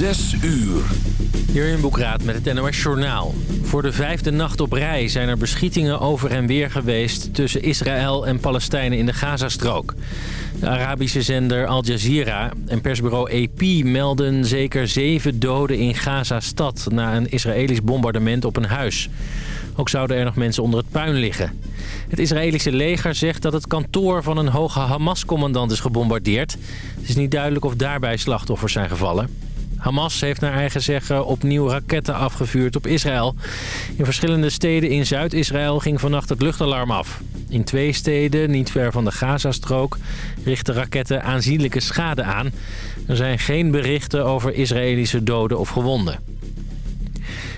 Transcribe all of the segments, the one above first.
Zes uur. Hier in Boekraad met het NOS Journaal. Voor de vijfde nacht op rij zijn er beschietingen over en weer geweest... tussen Israël en Palestijnen in de Gazastrook. De Arabische zender Al Jazeera en persbureau AP melden zeker zeven doden in Gaza-stad... na een Israëlisch bombardement op een huis. Ook zouden er nog mensen onder het puin liggen. Het Israëlische leger zegt dat het kantoor van een hoge Hamas-commandant is gebombardeerd. Het is niet duidelijk of daarbij slachtoffers zijn gevallen. Hamas heeft naar eigen zeggen opnieuw raketten afgevuurd op Israël. In verschillende steden in Zuid-Israël ging vannacht het luchtalarm af. In twee steden, niet ver van de Gazastrook, richten raketten aanzienlijke schade aan. Er zijn geen berichten over Israëlische doden of gewonden.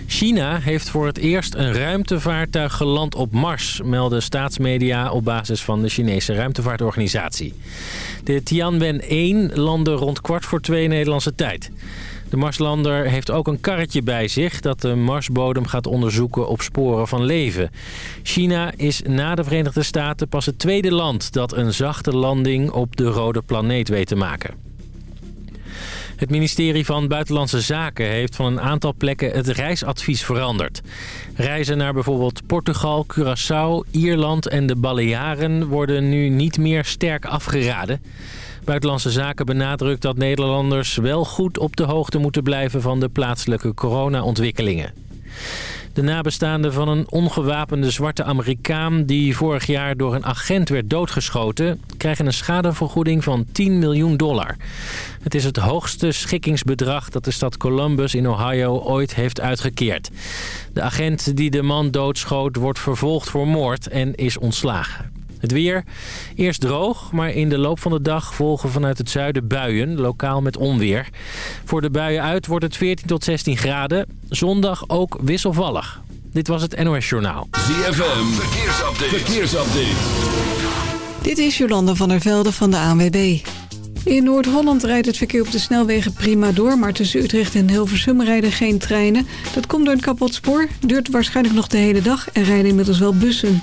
China heeft voor het eerst een ruimtevaartuig geland op Mars... melden staatsmedia op basis van de Chinese ruimtevaartorganisatie. De Tianwen-1 landde rond kwart voor twee Nederlandse tijd. De Marslander heeft ook een karretje bij zich... dat de Marsbodem gaat onderzoeken op sporen van leven. China is na de Verenigde Staten pas het tweede land... dat een zachte landing op de rode planeet weet te maken. Het ministerie van Buitenlandse Zaken heeft van een aantal plekken het reisadvies veranderd. Reizen naar bijvoorbeeld Portugal, Curaçao, Ierland en de Balearen worden nu niet meer sterk afgeraden. Buitenlandse Zaken benadrukt dat Nederlanders wel goed op de hoogte moeten blijven van de plaatselijke corona-ontwikkelingen. De nabestaanden van een ongewapende zwarte Amerikaan... die vorig jaar door een agent werd doodgeschoten... krijgen een schadevergoeding van 10 miljoen dollar. Het is het hoogste schikkingsbedrag dat de stad Columbus in Ohio ooit heeft uitgekeerd. De agent die de man doodschoot wordt vervolgd voor moord en is ontslagen. Het weer, eerst droog, maar in de loop van de dag volgen vanuit het zuiden buien, lokaal met onweer. Voor de buien uit wordt het 14 tot 16 graden. Zondag ook wisselvallig. Dit was het NOS Journaal. ZFM, verkeersupdate. verkeersupdate. Dit is Jolanda van der Velde van de ANWB. In Noord-Holland rijdt het verkeer op de snelwegen prima door... maar tussen Utrecht en Hilversum rijden geen treinen. Dat komt door een kapot spoor, duurt waarschijnlijk nog de hele dag... en rijden inmiddels wel bussen.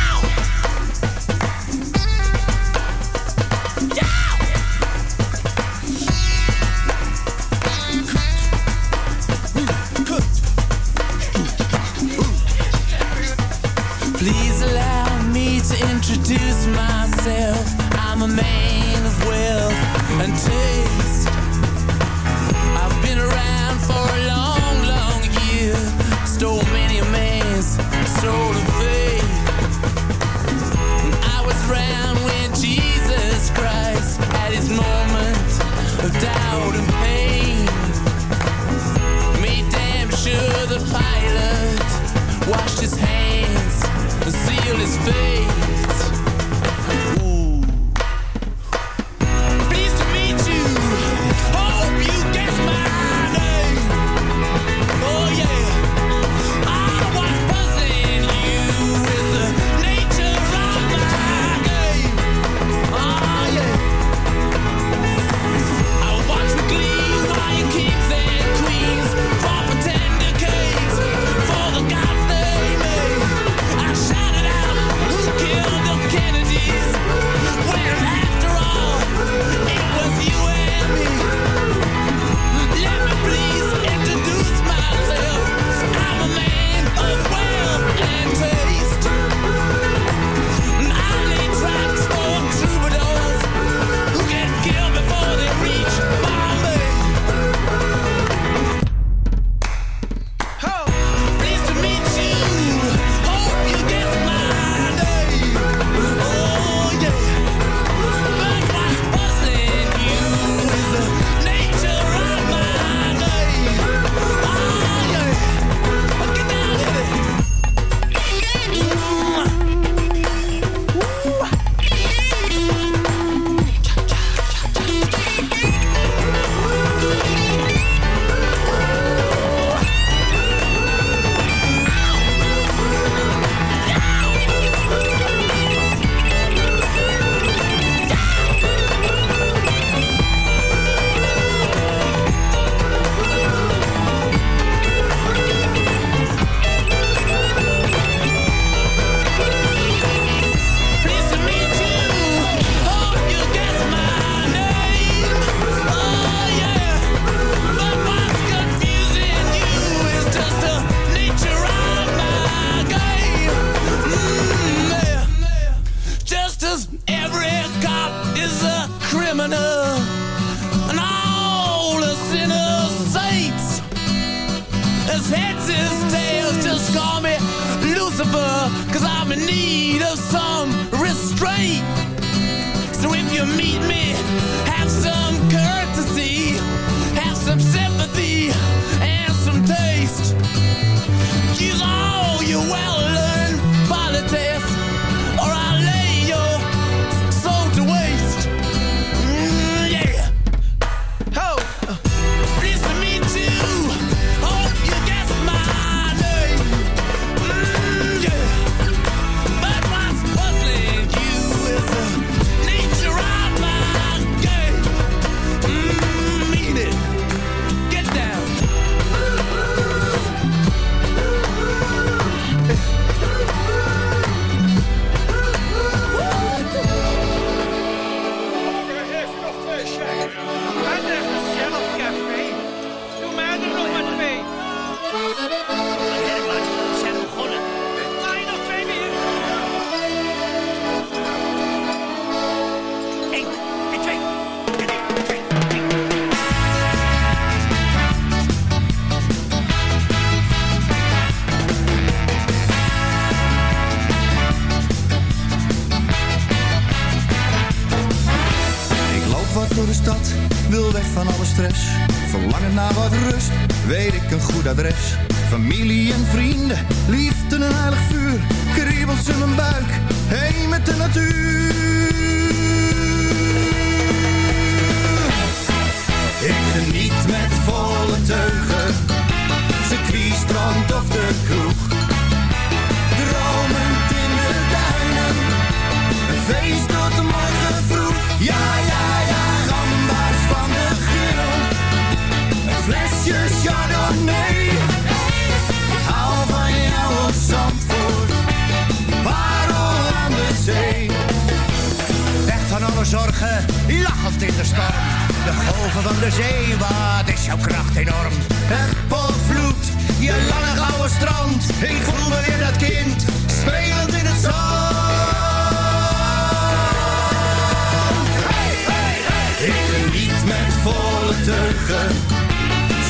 introduce myself. I'm a man of wealth and taste. I've been around for a long, long year. Stole many a man's soul you meet me. Hou van jouw Sapporo, parel aan de zee. Ver van alle zorgen, lachend in de storm. De golven van de zee, wat is jouw kracht enorm? Het potvloed, je lange oude strand. Ik voel me weer dat kind, spelend in het zand. Hey, hey, hey. Ik niet met volle teugen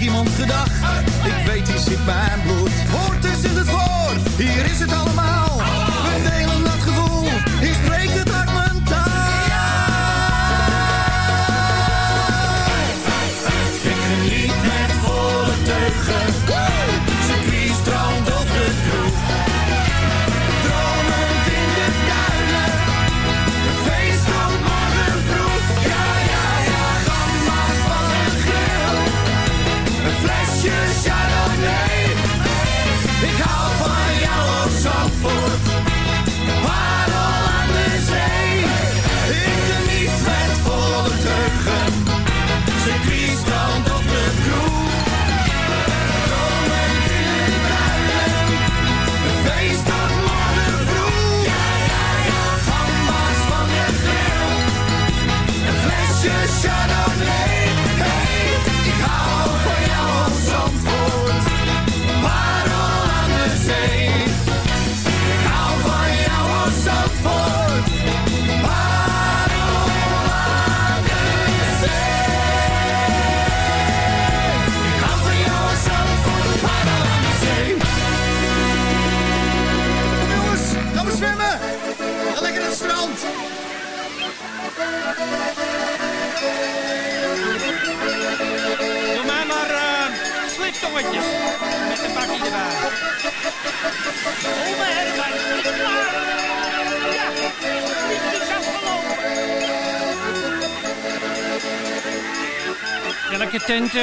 iemand gedacht. Ik weet, die zit bij een bloed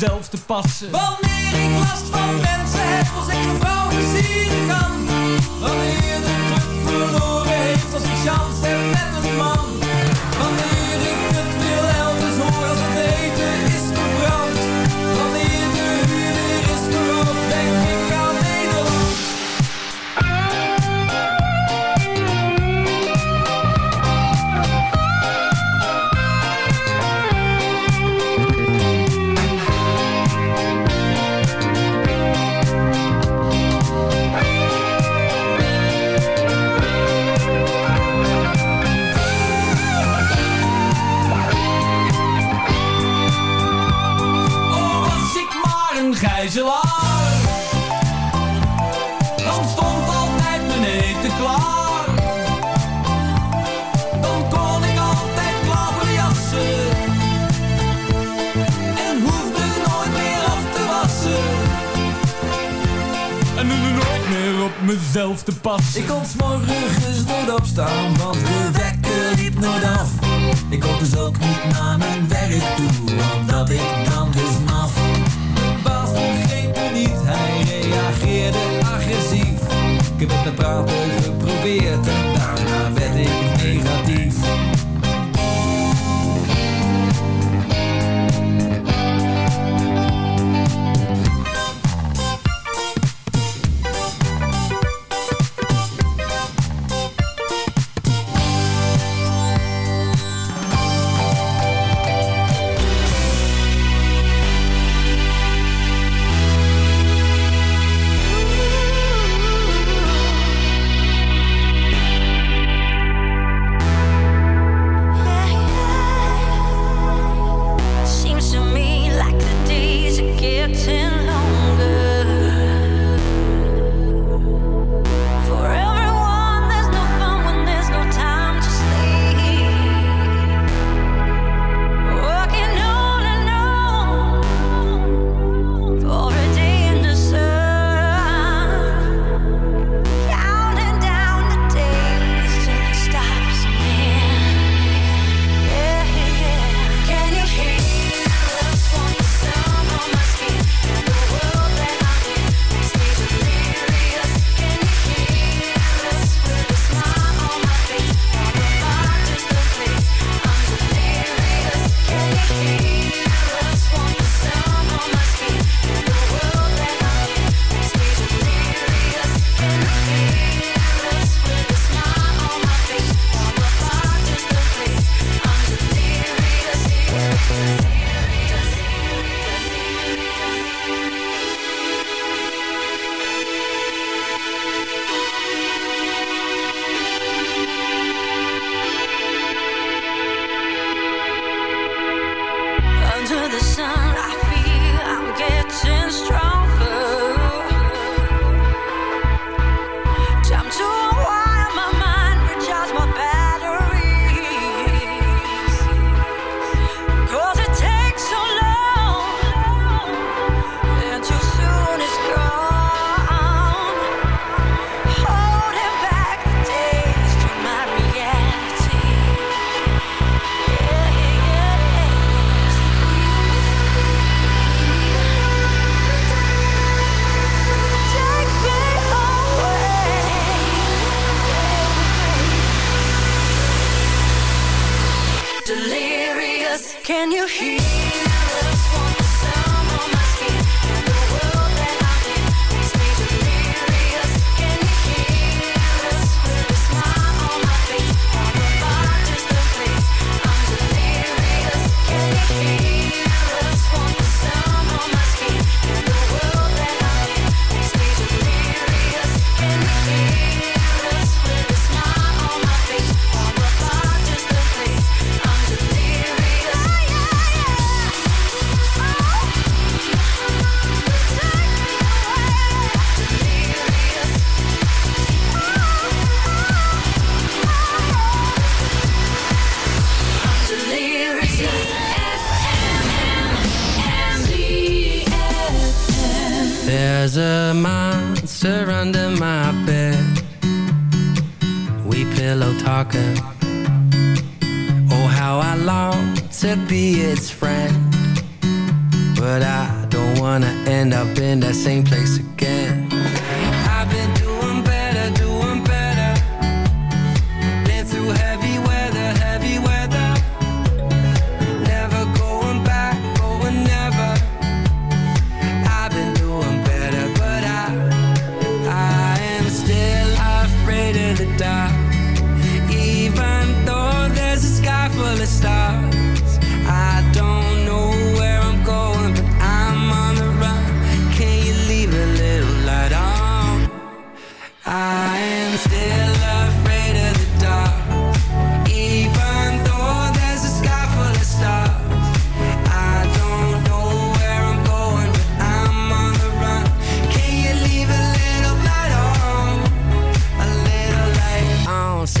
mezelf te passen. Wanneer ik last van mensen heb, als ik een vrouw zien kan. Wanneer de druk verloren heeft, als ik chance heb met een man. Ik kon s'morgens dus nooit opstaan, want de wekker liep nooit af. Ik kon dus ook niet naar mijn werk toe. Can you hear?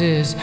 is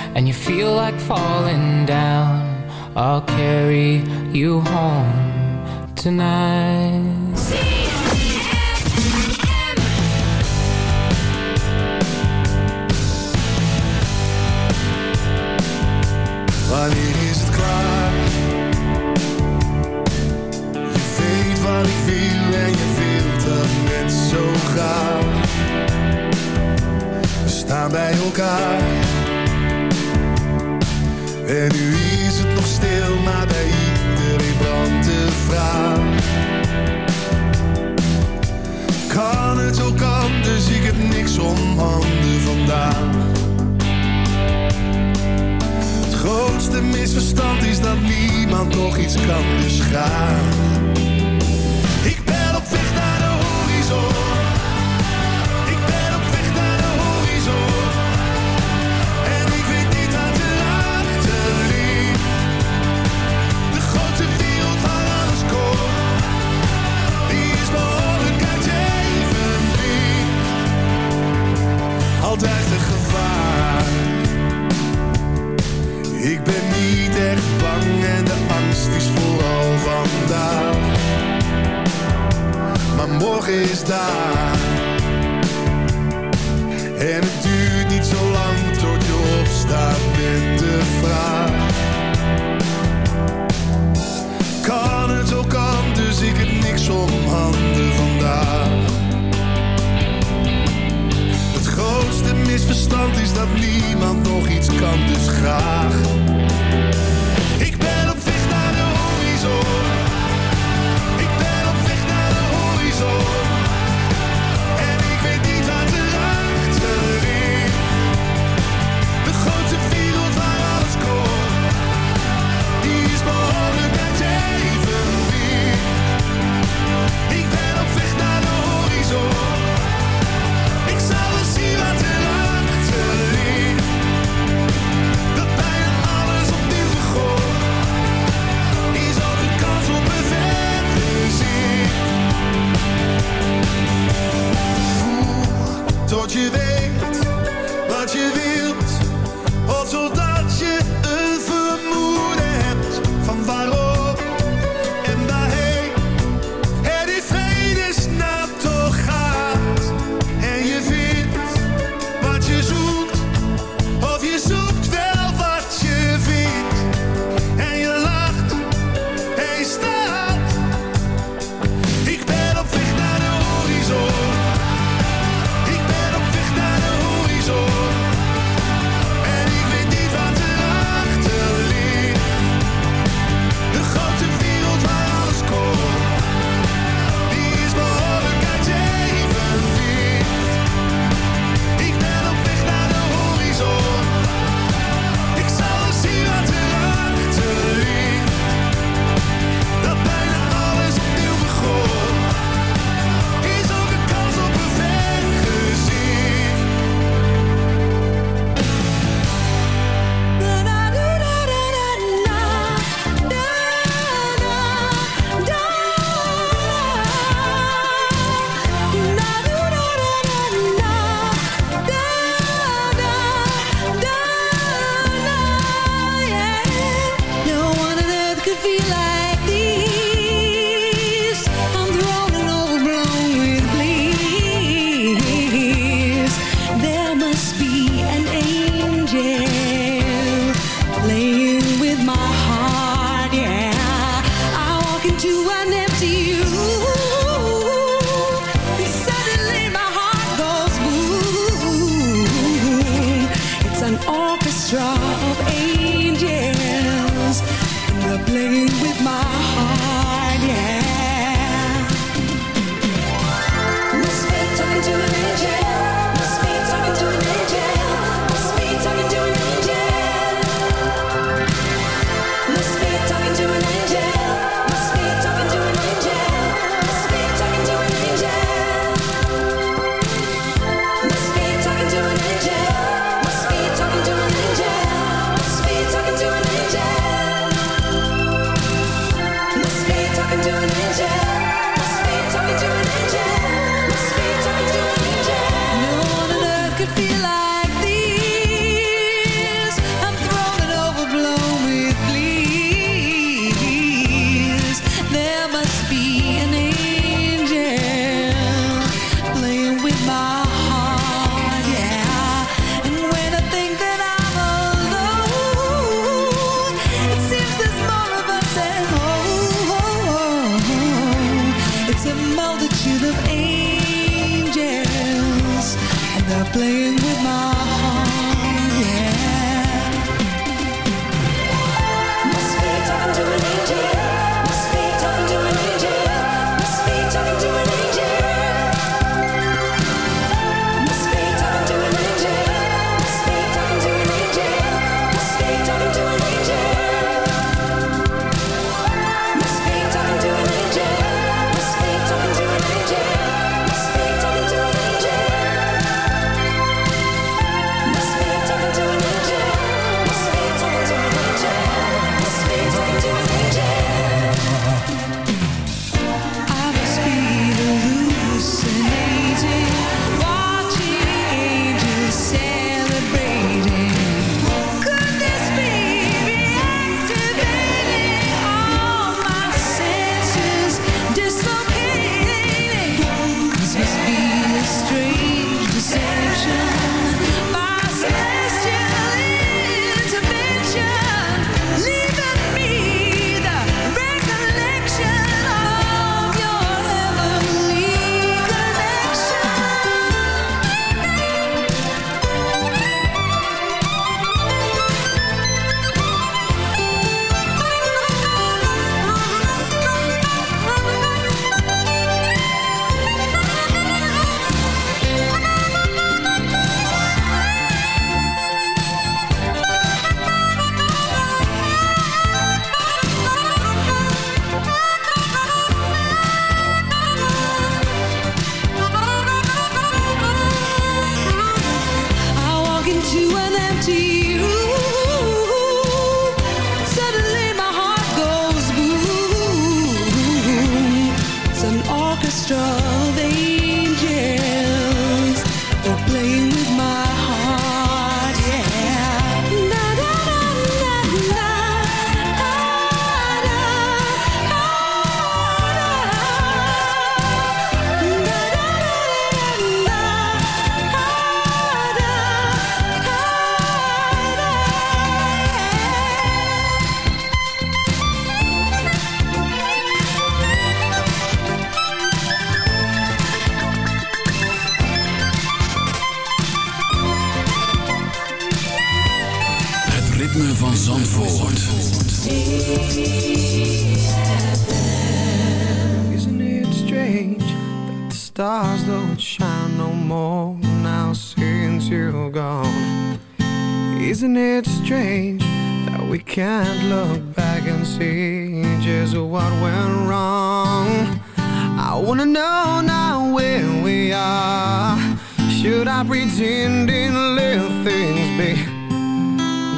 Should I pretend let things be?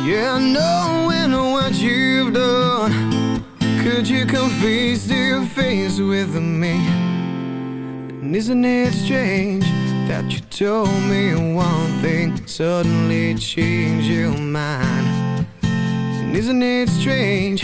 Yeah, knowing what you've done Could you come face to face with me? And isn't it strange that you told me one thing Suddenly changed your mind And isn't it strange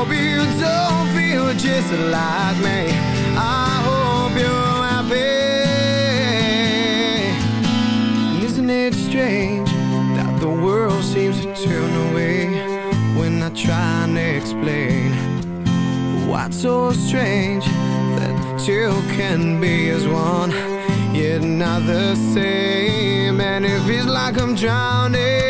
hope you don't feel just like me. I hope you're happy. Isn't it strange that the world seems to turn away when I try and explain what's so strange that two can be as one, yet not the same. And it feels like I'm drowning,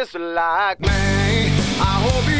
just like me. I hope you